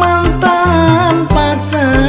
mantan pacar.